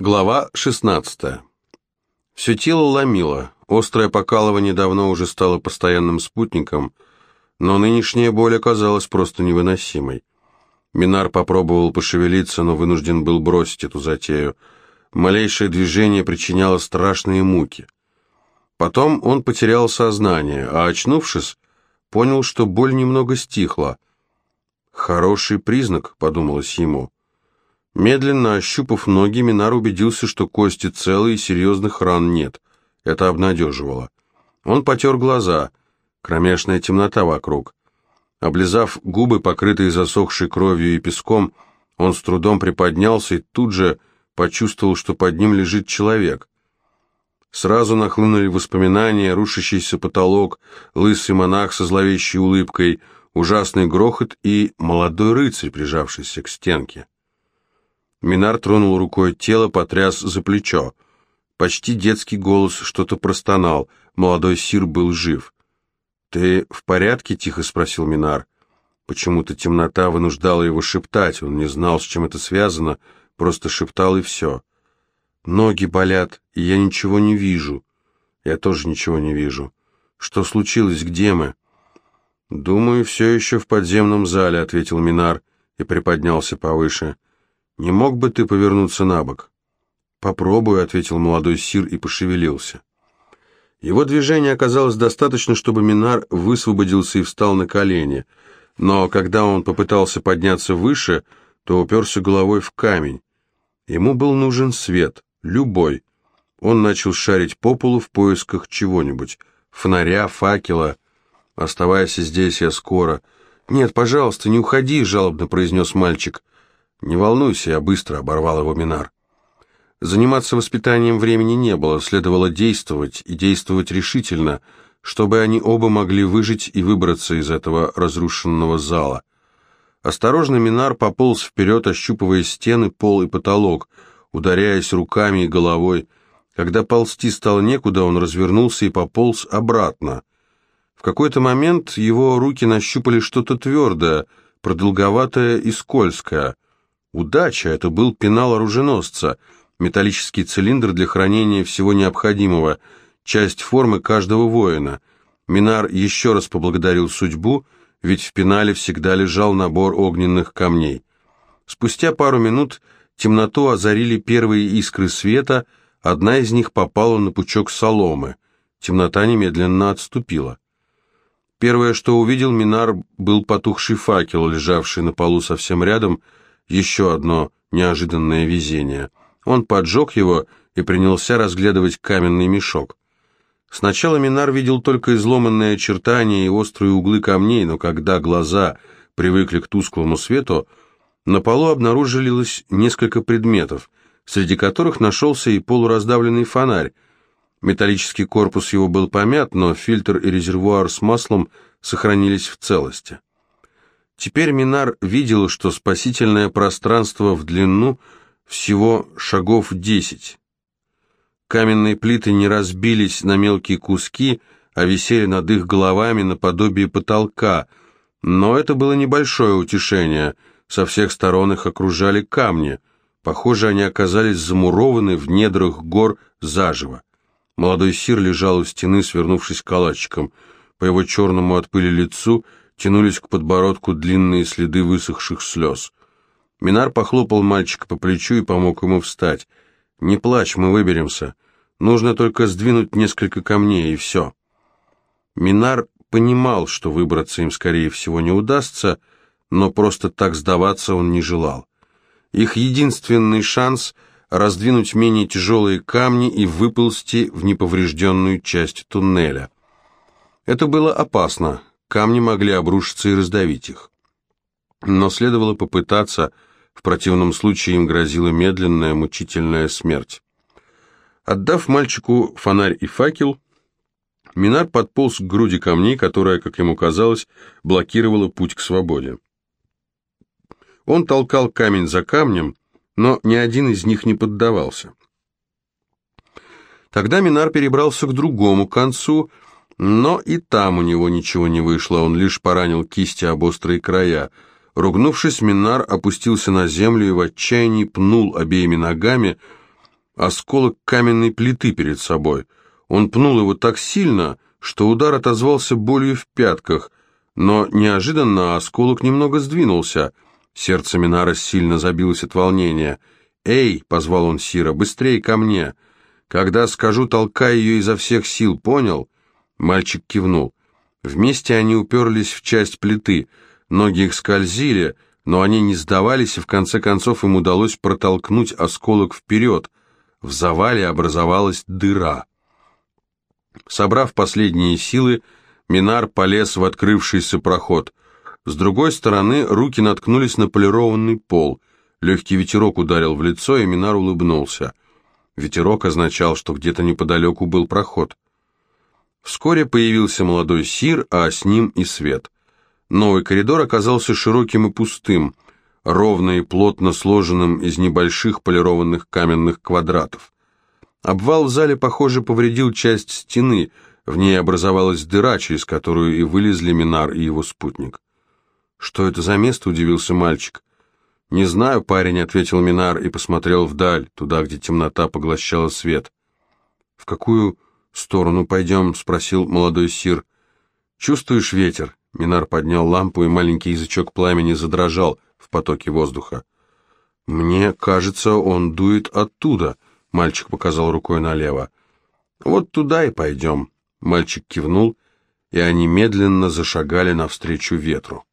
Глава 16. Все тело ломило, острое покалывание давно уже стало постоянным спутником, но нынешняя боль оказалась просто невыносимой. Минар попробовал пошевелиться, но вынужден был бросить эту затею. Малейшее движение причиняло страшные муки. Потом он потерял сознание, а очнувшись, понял, что боль немного стихла. «Хороший признак», — подумалось ему, — Медленно ощупав ноги, Минар убедился, что кости целы и серьезных ран нет. Это обнадеживало. Он потер глаза. Кромешная темнота вокруг. Облизав губы, покрытые засохшей кровью и песком, он с трудом приподнялся и тут же почувствовал, что под ним лежит человек. Сразу нахлынули воспоминания, рушащийся потолок, лысый монах со зловещей улыбкой, ужасный грохот и молодой рыцарь, прижавшийся к стенке. Минар тронул рукой тело, потряс за плечо. Почти детский голос что-то простонал. Молодой сир был жив. «Ты в порядке?» — тихо спросил Минар. Почему-то темнота вынуждала его шептать. Он не знал, с чем это связано, просто шептал и все. «Ноги болят, и я ничего не вижу». «Я тоже ничего не вижу». «Что случилось? Где мы?» «Думаю, все еще в подземном зале», — ответил Минар и приподнялся повыше. «Не мог бы ты повернуться на бок?» «Попробую», — ответил молодой сир и пошевелился. Его движение оказалось достаточно, чтобы Минар высвободился и встал на колени, но когда он попытался подняться выше, то уперся головой в камень. Ему был нужен свет, любой. Он начал шарить по полу в поисках чего-нибудь, фонаря, факела. «Оставайся здесь, я скоро». «Нет, пожалуйста, не уходи», — жалобно произнес мальчик. «Не волнуйся, я быстро», — оборвал его Минар. Заниматься воспитанием времени не было, следовало действовать, и действовать решительно, чтобы они оба могли выжить и выбраться из этого разрушенного зала. Осторожно Минар пополз вперед, ощупывая стены, пол и потолок, ударяясь руками и головой. Когда ползти стало некуда, он развернулся и пополз обратно. В какой-то момент его руки нащупали что-то твердое, продолговатое и скользкое. Удача — это был пенал оруженосца, металлический цилиндр для хранения всего необходимого, часть формы каждого воина. Минар еще раз поблагодарил судьбу, ведь в пенале всегда лежал набор огненных камней. Спустя пару минут темноту озарили первые искры света, одна из них попала на пучок соломы. Темнота немедленно отступила. Первое, что увидел Минар, был потухший факел, лежавший на полу совсем рядом, еще одно неожиданное везение. Он поджег его и принялся разглядывать каменный мешок. Сначала Минар видел только изломанные очертания и острые углы камней, но когда глаза привыкли к тусклому свету, на полу обнаружилось несколько предметов, среди которых нашелся и полураздавленный фонарь. Металлический корпус его был помят, но фильтр и резервуар с маслом сохранились в целости. Теперь Минар видел, что спасительное пространство в длину всего шагов десять. Каменные плиты не разбились на мелкие куски, а висели над их головами наподобие потолка, но это было небольшое утешение, со всех сторон их окружали камни. Похоже, они оказались замурованы в недрах гор заживо. Молодой сир лежал у стены, свернувшись калачиком. По его черному от пыли лицу – тянулись к подбородку длинные следы высохших слез. Минар похлопал мальчика по плечу и помог ему встать. «Не плачь, мы выберемся. Нужно только сдвинуть несколько камней, и все». Минар понимал, что выбраться им, скорее всего, не удастся, но просто так сдаваться он не желал. Их единственный шанс — раздвинуть менее тяжелые камни и выползти в неповрежденную часть туннеля. Это было опасно, камни могли обрушиться и раздавить их. Но следовало попытаться, в противном случае им грозила медленная, мучительная смерть. Отдав мальчику фонарь и факел, Минар подполз к груди камней, которая, как ему казалось, блокировала путь к свободе. Он толкал камень за камнем, но ни один из них не поддавался. Тогда Минар перебрался к другому концу, но и там у него ничего не вышло, он лишь поранил кисти об острые края. Ругнувшись, Минар опустился на землю и в отчаянии пнул обеими ногами, осколок каменной плиты перед собой. Он пнул его так сильно, что удар отозвался болью в пятках, но неожиданно осколок немного сдвинулся. Сердце Минара сильно забилось от волнения. «Эй!» — позвал он Сира, — «быстрее ко мне!» «Когда скажу, толкай ее изо всех сил, понял?» Мальчик кивнул. Вместе они уперлись в часть плиты. Ноги их скользили, но они не сдавались, и в конце концов им удалось протолкнуть осколок вперед. В завале образовалась дыра. Собрав последние силы, Минар полез в открывшийся проход. С другой стороны руки наткнулись на полированный пол. Легкий ветерок ударил в лицо, и Минар улыбнулся. Ветерок означал, что где-то неподалеку был проход. Вскоре появился молодой Сир, а с ним и свет. Новый коридор оказался широким и пустым, ровно и плотно сложенным из небольших полированных каменных квадратов. Обвал в зале, похоже, повредил часть стены, в ней образовалась дыра, через которую и вылезли Минар и его спутник. «Что это за место?» — удивился мальчик. «Не знаю, парень», — ответил Минар и посмотрел вдаль, туда, где темнота поглощала свет. «В какую сторону пойдем?» — спросил молодой сир. «Чувствуешь ветер?» Минар поднял лампу, и маленький язычок пламени задрожал в потоке воздуха. «Мне кажется, он дует оттуда», — мальчик показал рукой налево. «Вот туда и пойдем». Мальчик кивнул, и они медленно зашагали навстречу ветру.